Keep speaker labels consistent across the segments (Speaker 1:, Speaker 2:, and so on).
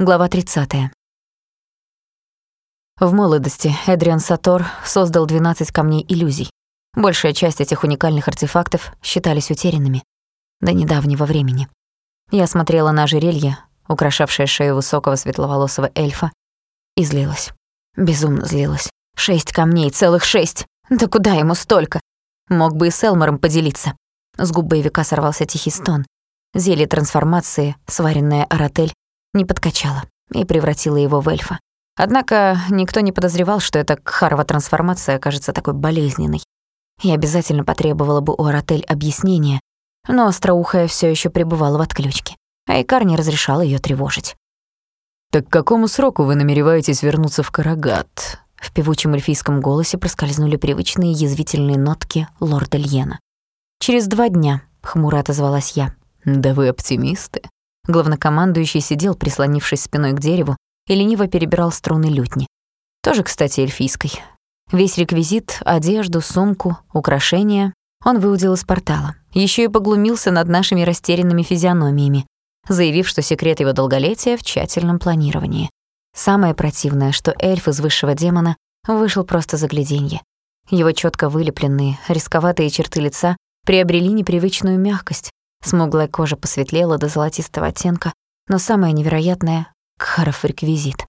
Speaker 1: Глава 30. В молодости Эдриан Сатор создал 12 камней иллюзий. Большая часть этих уникальных артефактов считались утерянными до недавнего времени. Я смотрела на ожерелье, украшавшее шею высокого светловолосого эльфа, и злилась. Безумно злилась. Шесть камней, целых шесть! Да куда ему столько? Мог бы и с Элмором поделиться. С губ боевика сорвался тихий стон. Зелье трансформации, сваренное аратель, не подкачала и превратила его в эльфа. Однако никто не подозревал, что эта кхарова трансформация окажется такой болезненной. Я обязательно потребовала бы у Аратель объяснения, но остроухая все еще пребывала в отключке, а Икар не разрешал ее тревожить.
Speaker 2: «Так к какому сроку вы намереваетесь вернуться в Карагат?»
Speaker 1: В певучем эльфийском голосе проскользнули привычные язвительные нотки лорда Льена. «Через два дня», — хмуро отозвалась я.
Speaker 2: «Да вы оптимисты»,
Speaker 1: Главнокомандующий сидел, прислонившись спиной к дереву, и лениво перебирал струны лютни. Тоже, кстати, эльфийской. Весь реквизит, одежду, сумку, украшения он выудил из портала. Еще и поглумился над нашими растерянными физиономиями, заявив, что секрет его долголетия в тщательном планировании. Самое противное, что эльф из высшего демона вышел просто загляденье. Его четко вылепленные, рисковатые черты лица приобрели непривычную мягкость, Смуглая кожа посветлела до золотистого оттенка, но самое невероятное — Кхаров реквизит.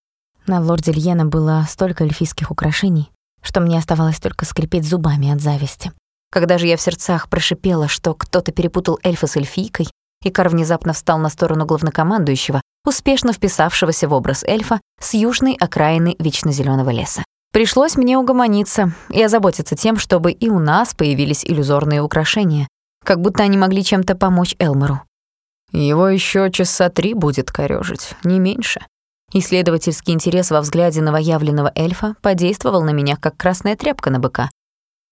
Speaker 1: На лорде Льена было столько эльфийских украшений, что мне оставалось только скрипеть зубами от зависти. Когда же я в сердцах прошипела, что кто-то перепутал эльфа с эльфийкой, Икар внезапно встал на сторону главнокомандующего, успешно вписавшегося в образ эльфа с южной окраины вечно зеленого леса. Пришлось мне угомониться и озаботиться тем, чтобы и у нас появились иллюзорные украшения, как будто они могли чем-то помочь Элмору.
Speaker 2: Его еще часа три будет корёжить, не меньше.
Speaker 1: Исследовательский интерес во взгляде новоявленного эльфа подействовал на меня, как красная тряпка на быка.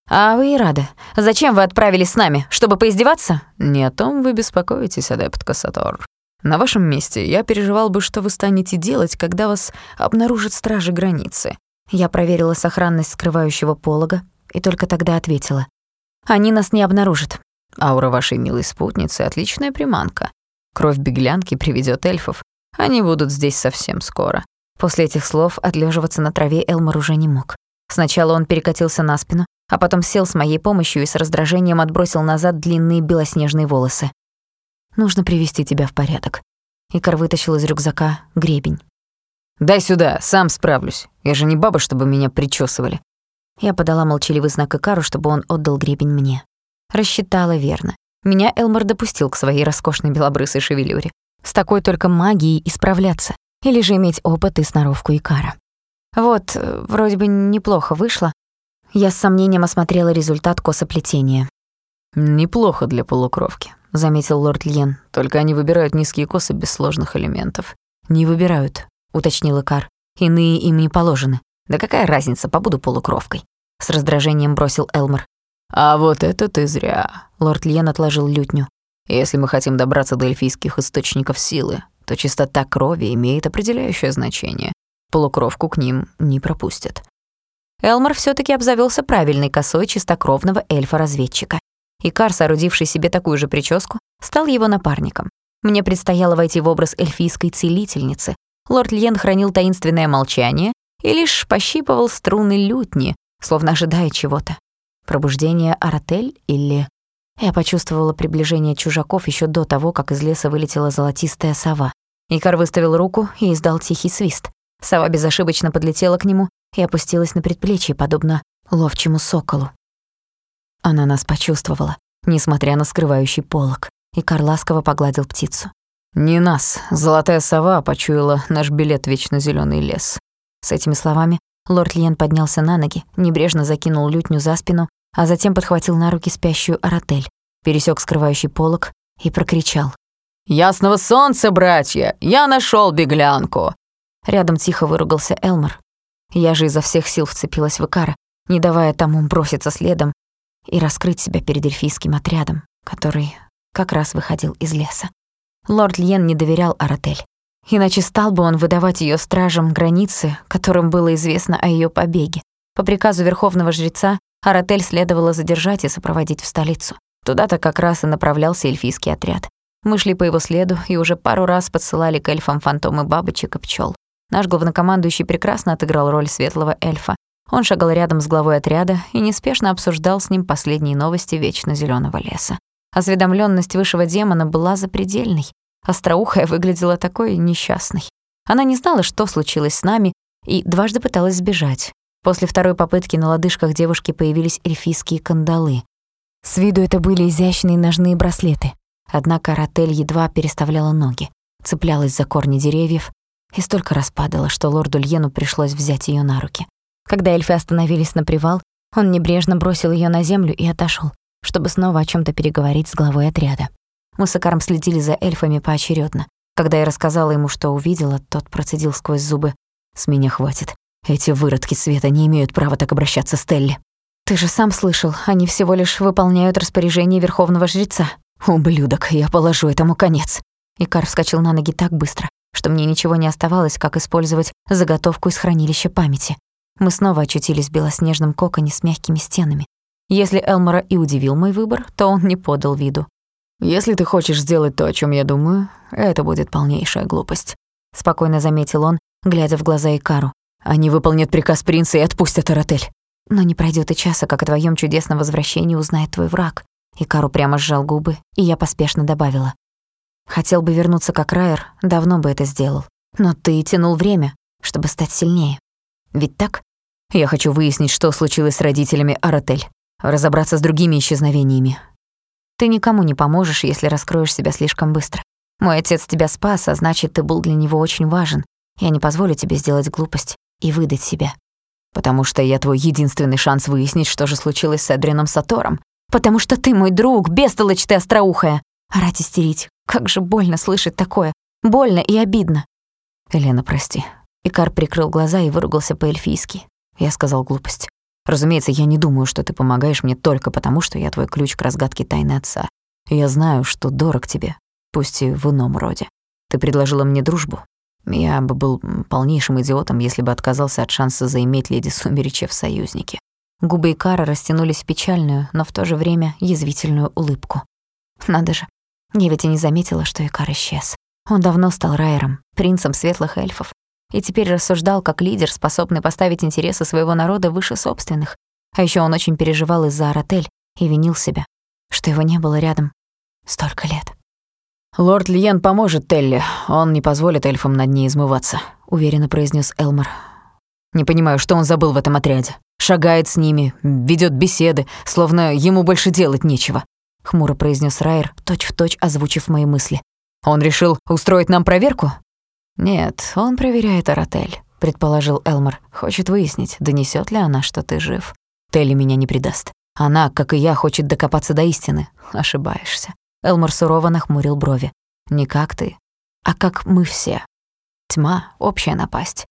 Speaker 1: «А вы и рады. Зачем вы отправились с нами? Чтобы поиздеваться?»
Speaker 2: «Не о том вы беспокоитесь, адепт Кассатор. На вашем месте я переживал бы, что вы станете делать, когда вас обнаружат стражи границы».
Speaker 1: Я проверила сохранность скрывающего полога и только тогда ответила. «Они нас не обнаружат.
Speaker 2: Аура вашей милой спутницы — отличная приманка. Кровь беглянки приведет эльфов. Они будут здесь совсем скоро».
Speaker 1: После этих слов отлеживаться на траве Элмар уже не мог. Сначала он перекатился на спину, а потом сел с моей помощью и с раздражением отбросил назад длинные белоснежные волосы. «Нужно привести тебя в порядок». Икар вытащил из рюкзака гребень.
Speaker 2: «Дай сюда, сам справлюсь. Я же не баба, чтобы меня причесывали».
Speaker 1: Я подала молчаливый знак Икару, чтобы он отдал гребень мне. Рассчитала верно. Меня Элмор допустил к своей роскошной белобрысой шевелюре. С такой только магией исправляться. Или же иметь опыт и сноровку Икара. Вот, э, вроде бы неплохо вышло. Я с сомнением осмотрела результат косоплетения.
Speaker 2: «Неплохо для полукровки», — заметил лорд Льен. «Только они выбирают низкие косы без сложных элементов».
Speaker 1: «Не выбирают», — уточнил Икар. «Иные им не положены». «Да какая разница, побуду полукровкой?» С раздражением бросил Элмор.
Speaker 2: «А вот это ты зря», — лорд Льен отложил лютню. «Если мы хотим добраться до эльфийских источников силы, то чистота крови имеет определяющее значение. Полукровку к ним не пропустят».
Speaker 1: Элмор все таки обзавелся правильной косой чистокровного эльфа-разведчика. И Кар, соорудивший себе такую же прическу, стал его напарником. Мне предстояло войти в образ эльфийской целительницы. Лорд Льен хранил таинственное молчание и лишь пощипывал струны лютни, словно ожидая чего-то. Пробуждение Аратель или... Я почувствовала приближение чужаков еще до того, как из леса вылетела золотистая сова. Икар выставил руку и издал тихий свист. Сова безошибочно подлетела к нему и опустилась на предплечье, подобно ловчему соколу. Она нас почувствовала, несмотря на скрывающий полог. Икар ласково погладил птицу.
Speaker 2: «Не нас. Золотая сова почуяла наш билет в вечно зелёный лес».
Speaker 1: С этими словами лорд Лиен поднялся на ноги, небрежно закинул лютню за спину а затем подхватил на руки спящую Аратель, пересек скрывающий полог и прокричал.
Speaker 2: «Ясного солнца, братья! Я нашел беглянку!»
Speaker 1: Рядом тихо выругался Элмор. Я же изо всех сил вцепилась в Икара, не давая тому броситься следом и раскрыть себя перед эльфийским отрядом, который как раз выходил из леса. Лорд Льен не доверял Аратель. Иначе стал бы он выдавать ее стражам границы, которым было известно о ее побеге. По приказу верховного жреца Аратель следовало задержать и сопроводить в столицу. Туда-то как раз и направлялся эльфийский отряд. Мы шли по его следу и уже пару раз подсылали к эльфам фантомы бабочек и пчел. Наш главнокомандующий прекрасно отыграл роль светлого эльфа. Он шагал рядом с главой отряда и неспешно обсуждал с ним последние новости вечно зеленого леса. Осведомленность высшего демона была запредельной. Остроухая выглядела такой несчастной. Она не знала, что случилось с нами, и дважды пыталась сбежать. После второй попытки на лодыжках девушки появились эльфийские кандалы. С виду это были изящные ножные браслеты. Однако Ротель едва переставляла ноги, цеплялась за корни деревьев и столько распадала, что лорду Льену пришлось взять ее на руки. Когда эльфы остановились на привал, он небрежно бросил ее на землю и отошел, чтобы снова о чем то переговорить с главой отряда. Мы с Икаром следили за эльфами поочередно. Когда я рассказала ему, что увидела, тот процедил сквозь зубы. «С меня хватит. Эти выродки света не имеют права так обращаться с Телли». «Ты же сам слышал, они всего лишь выполняют распоряжение Верховного Жреца». «Ублюдок, я положу этому конец». Икар вскочил на ноги так быстро, что мне ничего не оставалось, как использовать заготовку из хранилища памяти. Мы снова очутились в белоснежном коконе с мягкими стенами. Если Элмора и удивил мой выбор, то он не подал виду.
Speaker 2: «Если ты хочешь сделать то, о чем я думаю, это будет полнейшая глупость», — спокойно заметил он, глядя в глаза Икару. «Они выполнят приказ принца и отпустят Аратель».
Speaker 1: «Но не пройдет и часа, как о твоем чудесном возвращении узнает твой враг». Икару прямо сжал губы, и я поспешно добавила. «Хотел бы вернуться как Райер, давно бы это сделал. Но ты тянул время, чтобы стать сильнее. Ведь так?»
Speaker 2: «Я хочу выяснить, что случилось с родителями Аратель, разобраться с другими исчезновениями,
Speaker 1: ты никому не поможешь, если раскроешь себя слишком быстро. Мой отец тебя спас, а значит, ты был для него очень важен. Я не позволю тебе сделать глупость и выдать себя.
Speaker 2: Потому что я твой единственный шанс выяснить, что же случилось с Эдрином Сатором.
Speaker 1: Потому что ты мой друг, бестолочь ты остроухая. Орать истерить. Как же больно слышать такое. Больно и обидно.
Speaker 2: Елена, прости.
Speaker 1: Икар прикрыл глаза и выругался по-эльфийски.
Speaker 2: Я сказал глупость. Разумеется, я не думаю, что ты помогаешь мне только потому, что я твой ключ к разгадке тайны отца. Я знаю, что дорог тебе, пусть и в ином роде. Ты предложила мне дружбу. Я бы был полнейшим идиотом, если бы отказался от шанса заиметь леди Сумереча в союзнике.
Speaker 1: Губы Икара растянулись в печальную, но в то же время язвительную улыбку. Надо же, я ведь и не заметила, что Икар исчез. Он давно стал Райером, принцем светлых эльфов, и теперь рассуждал как лидер, способный поставить интересы своего народа выше собственных. А еще он очень переживал из-за Аратель и винил себя, что его не было рядом столько лет.
Speaker 2: «Лорд Лиен поможет Телли, он не позволит эльфам над ней измываться», — уверенно произнес Элмор. «Не понимаю, что он забыл в этом отряде. Шагает с ними, ведет беседы, словно ему больше делать нечего», — хмуро произнес Райер, точь-в-точь озвучив мои мысли. «Он решил устроить нам проверку?» «Нет, он проверяет Аратель», — предположил Элмор. «Хочет выяснить, донесет ли она, что ты жив. Телли меня не предаст. Она, как и я, хочет докопаться до истины. Ошибаешься». Элмор сурово нахмурил брови. «Не как ты, а как мы все. Тьма — общая напасть.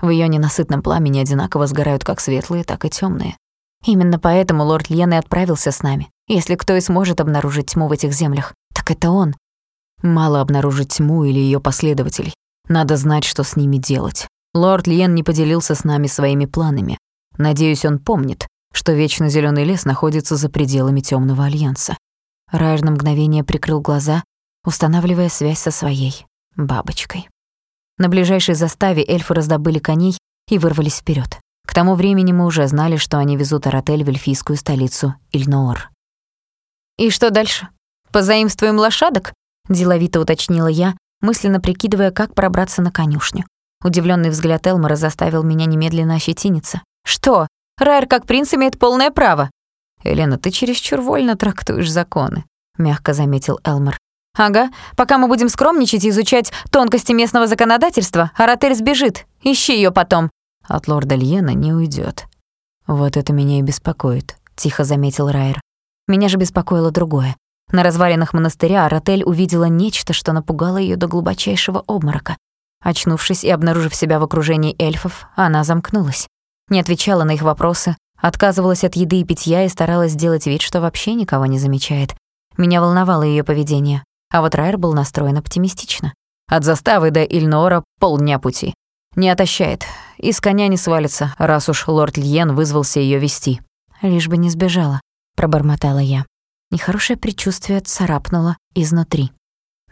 Speaker 2: В ее ненасытном пламени одинаково сгорают как светлые, так и темные.
Speaker 1: Именно поэтому лорд Льен и отправился с нами. Если кто и сможет обнаружить тьму в этих землях, так это он.
Speaker 2: Мало обнаружить тьму или ее последователей. Надо знать, что с ними делать. Лорд Льен не поделился с нами своими планами. Надеюсь, он помнит, что вечно зеленый лес находится за пределами темного альянса.
Speaker 1: Райер на мгновение прикрыл глаза, устанавливая связь со своей бабочкой. На ближайшей заставе эльфы раздобыли коней и вырвались вперед. К тому времени мы уже знали, что они везут Аратель в эльфийскую столицу Ильноор. «И что дальше? Позаимствуем лошадок?» — деловито уточнила я, мысленно прикидывая, как пробраться на конюшню. Удивленный взгляд Элмора заставил меня немедленно ощетиниться. «Что? Райер как принц имеет полное право!»
Speaker 2: «Елена, ты чересчур вольно трактуешь законы», — мягко заметил Элмор.
Speaker 1: «Ага, пока мы будем скромничать и изучать тонкости местного законодательства, Аратель сбежит. Ищи ее потом».
Speaker 2: «От лорда Льена не уйдет. «Вот это меня и беспокоит», — тихо заметил Райер.
Speaker 1: Меня же беспокоило другое. На развалинах монастыря Аратель увидела нечто, что напугало ее до глубочайшего обморока. Очнувшись и обнаружив себя в окружении эльфов, она замкнулась. Не отвечала на их вопросы, отказывалась от еды и питья и старалась сделать вид, что вообще никого не замечает. Меня волновало ее поведение, а вот Райер был настроен оптимистично.
Speaker 2: От заставы до Ильнора полдня пути. Не отощает. Из коня не свалится, раз уж лорд Льен вызвался ее вести.
Speaker 1: «Лишь бы не сбежала», — пробормотала я. Нехорошее предчувствие царапнуло изнутри.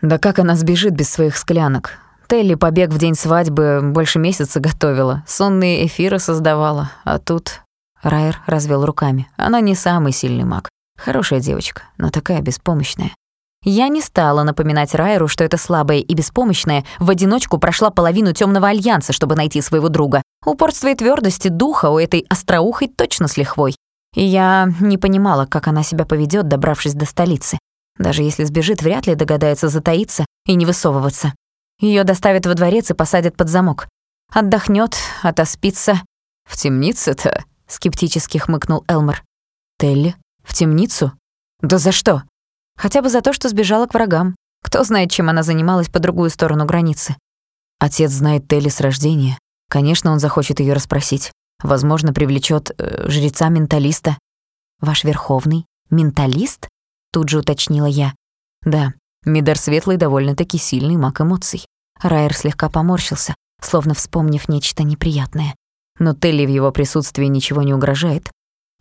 Speaker 2: Да как она сбежит без своих склянок? Телли побег в день свадьбы больше месяца готовила, сонные эфиры создавала, а тут... Райер развел руками. Она не самый сильный маг. Хорошая девочка, но такая беспомощная. Я не стала напоминать Райеру, что эта слабая и беспомощная в одиночку прошла половину темного альянса, чтобы найти своего друга. Упорство и твердости духа у этой остроухой точно с лихвой. И я не понимала, как она себя поведет, добравшись до столицы. Даже если сбежит, вряд ли догадается затаиться и не высовываться. Ее доставят во дворец и посадят под замок. Отдохнет, отоспится. «В темнице-то?» — скептически хмыкнул Элмор. «Телли? В темницу? Да за что?» Хотя бы за то, что сбежала к врагам. Кто знает, чем она занималась по другую сторону границы. Отец знает Телли с рождения. Конечно, он захочет ее расспросить. Возможно, привлечет э, жреца-менталиста. «Ваш верховный? Менталист?» Тут же уточнила я. «Да, Мидар Светлый довольно-таки сильный маг эмоций». Райер слегка поморщился, словно вспомнив нечто неприятное. Но Телли в его присутствии ничего не угрожает.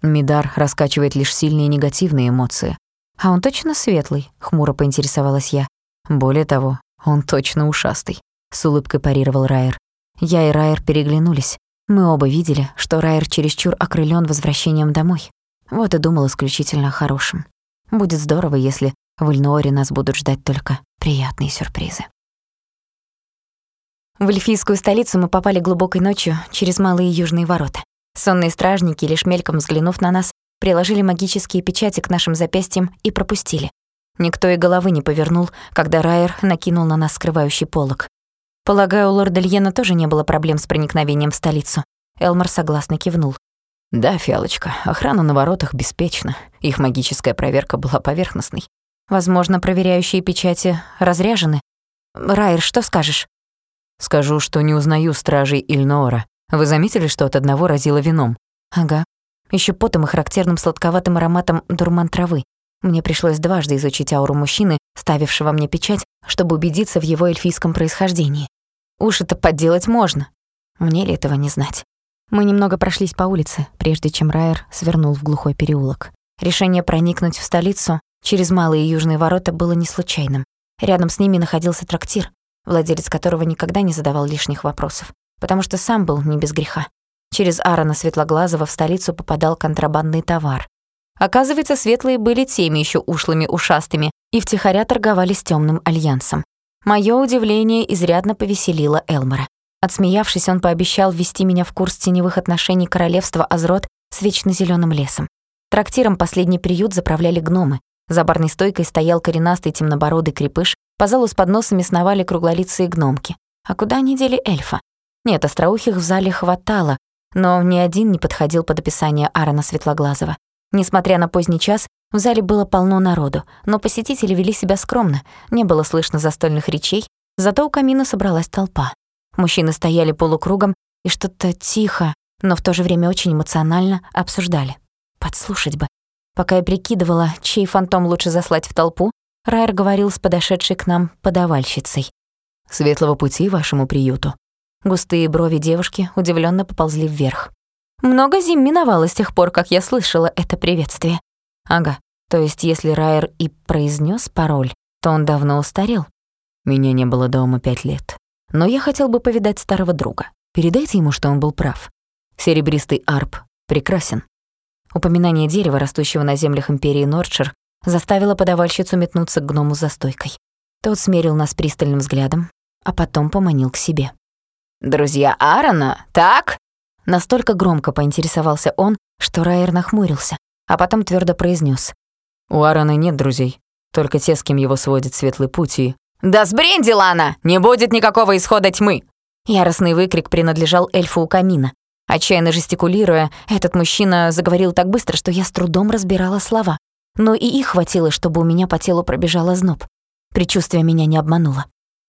Speaker 2: Мидар раскачивает лишь сильные негативные эмоции, «А он точно светлый?» — хмуро поинтересовалась я. «Более того, он точно ушастый», — с улыбкой парировал Райер. Я и Райер переглянулись. Мы оба видели, что Райер чересчур окрылён возвращением домой. Вот и думал исключительно о хорошем. Будет здорово, если в Ильнооре нас будут ждать только приятные сюрпризы. В эльфийскую столицу мы попали глубокой ночью через малые южные ворота. Сонные стражники, лишь мельком взглянув на нас, приложили магические печати к нашим запястьям и пропустили. Никто и головы не повернул, когда Райер накинул на нас скрывающий полог. Полагаю, у лорда Льена тоже не было проблем с проникновением в столицу. Элмар согласно кивнул.
Speaker 3: Да, Фиалочка, охрана на воротах беспечна. Их магическая проверка была поверхностной.
Speaker 1: Возможно, проверяющие печати разряжены. Райер, что скажешь?
Speaker 2: Скажу, что не узнаю стражей Ильноора. Вы заметили, что от одного разило вином?
Speaker 1: Ага еще потом и характерным сладковатым ароматом дурман травы. Мне пришлось дважды изучить ауру мужчины, ставившего мне печать, чтобы убедиться в его эльфийском происхождении. Уж это подделать можно. Мне ли этого не знать? Мы немного прошлись по улице, прежде чем Райер свернул в глухой переулок. Решение проникнуть в столицу через малые южные ворота было не случайным. Рядом с ними находился трактир, владелец которого никогда не задавал лишних вопросов, потому что сам был не без греха. Через Аарона Светлоглазого в столицу попадал контрабандный товар. Оказывается, светлые были теми еще ушлыми ушастыми и втихаря торговали с темным альянсом. Мое удивление изрядно повеселило Элмора. Отсмеявшись, он пообещал ввести меня в курс теневых отношений королевства Азрот с вечно зеленым лесом. Трактиром последний приют заправляли гномы. За барной стойкой стоял коренастый темнобородый крепыш, по залу с подносами сновали круглолицые гномки. А куда они дели эльфа? Нет, остроухих в зале хватало, но ни один не подходил под описание Аарона Светлоглазого. Несмотря на поздний час, в зале было полно народу, но посетители вели себя скромно, не было слышно застольных речей, зато у камина собралась толпа. Мужчины стояли полукругом и что-то тихо, но в то же время очень эмоционально обсуждали. Подслушать бы. Пока я прикидывала, чей фантом лучше заслать в толпу, Райер говорил с подошедшей к нам подавальщицей.
Speaker 2: «Светлого пути вашему приюту», Густые брови девушки удивленно поползли вверх.
Speaker 1: Много зим миновало с тех пор, как я слышала это приветствие.
Speaker 2: Ага, то есть если Райер и произнес пароль, то он давно устарел. Меня не было дома пять лет. Но я хотел бы повидать старого друга. Передайте ему, что он был прав. Серебристый арп прекрасен. Упоминание дерева, растущего на землях империи Нордшир, заставило подавальщицу метнуться к гному за стойкой. Тот смерил нас пристальным взглядом, а потом поманил к себе.
Speaker 3: «Друзья Аарона, так?»
Speaker 1: Настолько громко поинтересовался он, что Райер нахмурился, а потом твердо произнес:
Speaker 2: «У Аарона нет друзей, только те, с кем его сводит светлый путь и...»
Speaker 3: «Да сбрендила она! Не будет никакого исхода тьмы!»
Speaker 1: Яростный выкрик принадлежал эльфу у камина. Отчаянно жестикулируя, этот мужчина заговорил так быстро, что я с трудом разбирала слова. Но и их хватило, чтобы у меня по телу пробежал озноб. Причувствие меня не обмануло.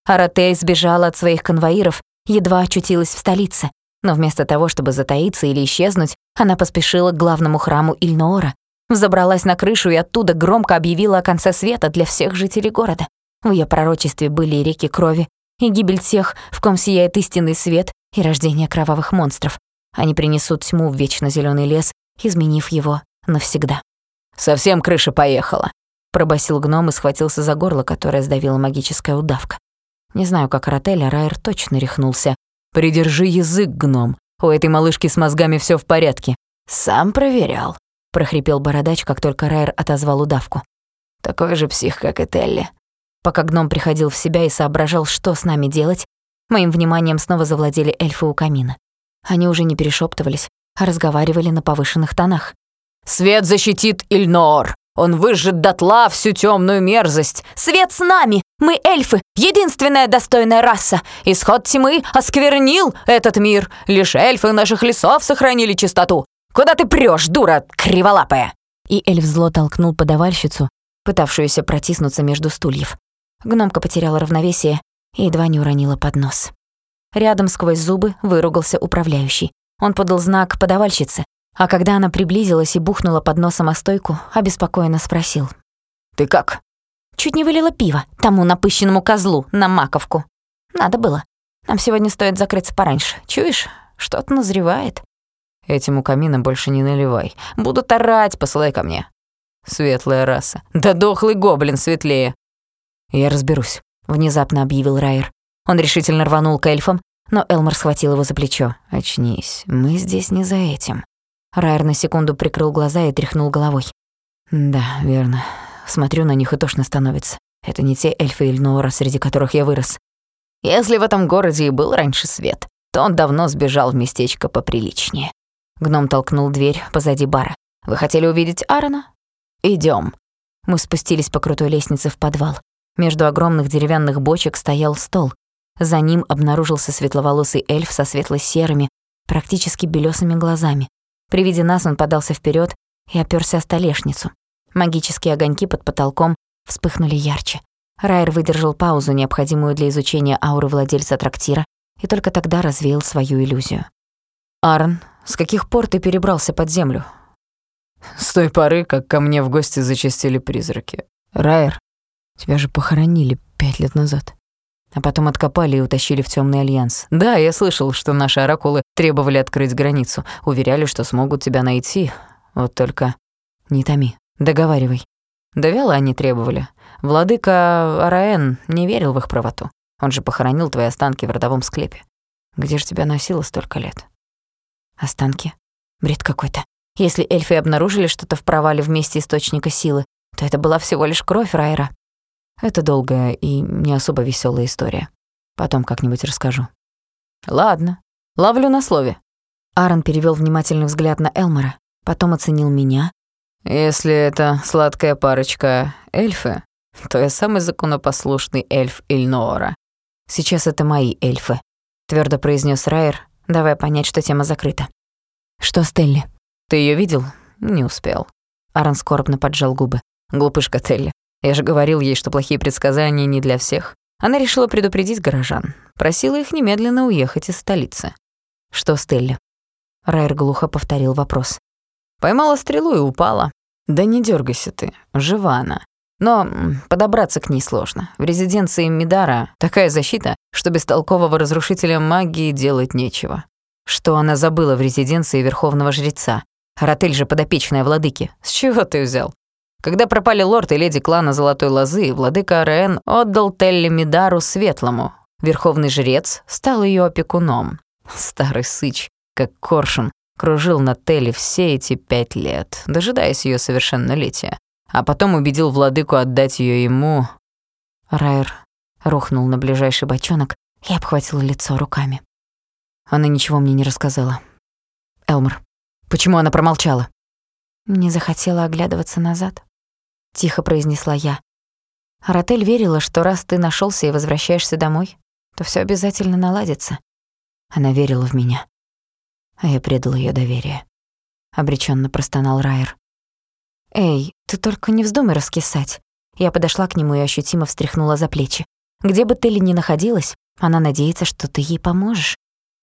Speaker 1: Аратей сбежала от своих конвоиров едва очутилась в столице, но вместо того, чтобы затаиться или исчезнуть, она поспешила к главному храму Ильноора, взобралась на крышу и оттуда громко объявила о конце света для всех жителей города. В ее пророчестве были и реки крови, и гибель тех, в ком сияет истинный свет, и рождение кровавых монстров. Они принесут тьму в вечно зеленый лес, изменив его навсегда.
Speaker 3: «Совсем крыша поехала»,
Speaker 1: пробасил гном и схватился за горло, которое сдавила магическая удавка. Не знаю, как Ротель, а Райер точно рехнулся.
Speaker 2: «Придержи язык, гном. У этой малышки с мозгами все в порядке».
Speaker 1: «Сам проверял», — прохрипел бородач, как только Райер отозвал удавку. «Такой же псих, как и Телли». Пока гном приходил в себя и соображал, что с нами делать, моим вниманием снова завладели эльфы у камина. Они уже не перешептывались, а разговаривали на повышенных тонах.
Speaker 2: «Свет защитит Ильнор! Он выжжет дотла всю темную мерзость!
Speaker 1: Свет с нами! Мы эльфы, единственная достойная раса! Исход тьмы осквернил этот мир! Лишь эльфы наших лесов сохранили чистоту! Куда ты прешь, дура криволапая?» И эльф зло толкнул подавальщицу, пытавшуюся протиснуться между стульев. Гномка потеряла равновесие и едва не уронила поднос. Рядом сквозь зубы выругался управляющий. Он подал знак подавальщице, а когда она приблизилась и бухнула под носом о стойку, обеспокоенно спросил.
Speaker 2: «Ты как?»
Speaker 1: «Чуть не вылила пиво тому напыщенному козлу на маковку. Надо было. Нам сегодня стоит закрыться пораньше. Чуешь, что-то назревает».
Speaker 2: «Этим у камина больше не наливай. Будут орать, посылай ко мне». «Светлая раса. Да дохлый гоблин светлее».
Speaker 1: «Я разберусь», — внезапно объявил Райер. Он решительно рванул к эльфам, но Элмар схватил его за плечо. «Очнись, мы здесь не за этим». Райер на секунду прикрыл глаза и тряхнул головой. «Да, верно. Смотрю на них и тошно становится. Это не те эльфы Ильнора, среди которых я вырос. Если в этом городе и был раньше свет, то он давно сбежал в местечко поприличнее». Гном толкнул дверь позади бара. «Вы хотели увидеть Аарона? Идём». Мы спустились по крутой лестнице в подвал. Между огромных деревянных бочек стоял стол. За ним обнаружился светловолосый эльф со светло-серыми, практически белесыми глазами. При виде нас он подался вперед и оперся о столешницу. Магические огоньки под потолком вспыхнули ярче. Райер выдержал паузу, необходимую для изучения ауры владельца трактира, и только тогда развеял свою иллюзию.
Speaker 2: «Арн, с каких пор ты перебрался под землю?» «С той поры, как ко мне в гости зачастили призраки. Райер, тебя же похоронили пять лет назад. А потом откопали и утащили в темный альянс. Да, я слышал, что наши оракулы требовали открыть границу. Уверяли, что смогут тебя найти. Вот только не томи, договаривай. Да вяло они требовали. Владыка Араэн не верил в их правоту. Он же похоронил твои останки в родовом склепе. Где ж тебя носило столько лет?
Speaker 1: Останки? Бред какой-то. Если эльфы обнаружили что-то в провале вместе источника силы, то это была всего лишь кровь Райера.
Speaker 2: Это долгая и не особо веселая история. Потом как-нибудь расскажу. Ладно, ловлю на слове.
Speaker 1: Аарон перевел внимательный взгляд на Элмора, потом оценил меня.
Speaker 2: Если это сладкая парочка эльфы, то я самый законопослушный эльф Ильноора.
Speaker 1: Сейчас это мои эльфы, твердо произнес Райер, давая понять, что тема закрыта. Что с Телли?
Speaker 2: Ты ее видел? Не успел.
Speaker 1: Аарон скорбно поджал губы.
Speaker 2: Глупышка Телли. Я же говорил ей, что плохие предсказания не для всех. Она решила предупредить горожан. Просила их немедленно уехать из столицы.
Speaker 1: Что с Телли? Райер глухо повторил вопрос.
Speaker 2: Поймала стрелу и упала. Да не дергайся ты, жива она. Но подобраться к ней сложно. В резиденции Мидара такая защита, что бестолкового разрушителя магии делать нечего. Что она забыла в резиденции Верховного Жреца? Ротель же подопечная владыки. С чего ты взял? Когда пропали лорд и леди клана Золотой Лозы, владыка Араэн отдал Телли Мидару Светлому. Верховный жрец стал ее опекуном. Старый сыч, как коршун, кружил на Телли все эти пять лет, дожидаясь ее совершеннолетия. А потом убедил владыку отдать ее ему.
Speaker 1: Райер рухнул на ближайший бочонок и обхватил лицо руками. Она ничего мне не рассказала. Элмор, почему она промолчала? Не захотела оглядываться назад. — тихо произнесла я. Ротель верила, что раз ты нашелся и возвращаешься домой, то все обязательно наладится. Она верила в меня. А я предал ее доверие. Обреченно простонал Райер. «Эй, ты только не вздумай раскисать». Я подошла к нему и ощутимо встряхнула за плечи. «Где бы ты ни находилась, она надеется, что ты ей поможешь.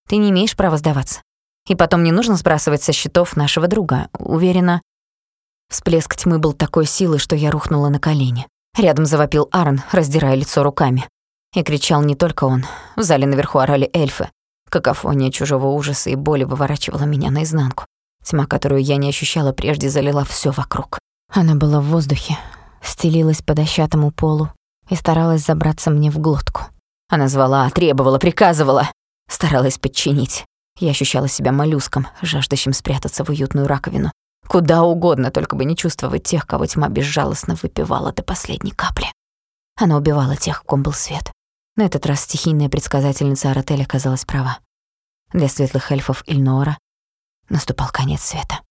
Speaker 1: Ты не имеешь права сдаваться. И потом не нужно сбрасывать со счетов нашего друга. Уверена, Всплеск тьмы был такой силы, что я рухнула на колени. Рядом завопил Аарон, раздирая лицо руками. И кричал не только он. В зале наверху орали эльфы. Какофония чужого ужаса и боли выворачивала меня наизнанку. Тьма, которую я не ощущала прежде, залила все вокруг. Она была в воздухе, стелилась по дощатому полу и старалась забраться мне в глотку.
Speaker 3: Она звала, требовала, приказывала, старалась подчинить. Я ощущала себя моллюском, жаждущим спрятаться в уютную раковину. Куда угодно, только бы не чувствовать тех, кого тьма безжалостно выпивала до последней капли. Она убивала тех, в ком был свет. На этот раз стихийная предсказательница Аратель оказалась права. Для светлых эльфов Ильнора наступал конец света.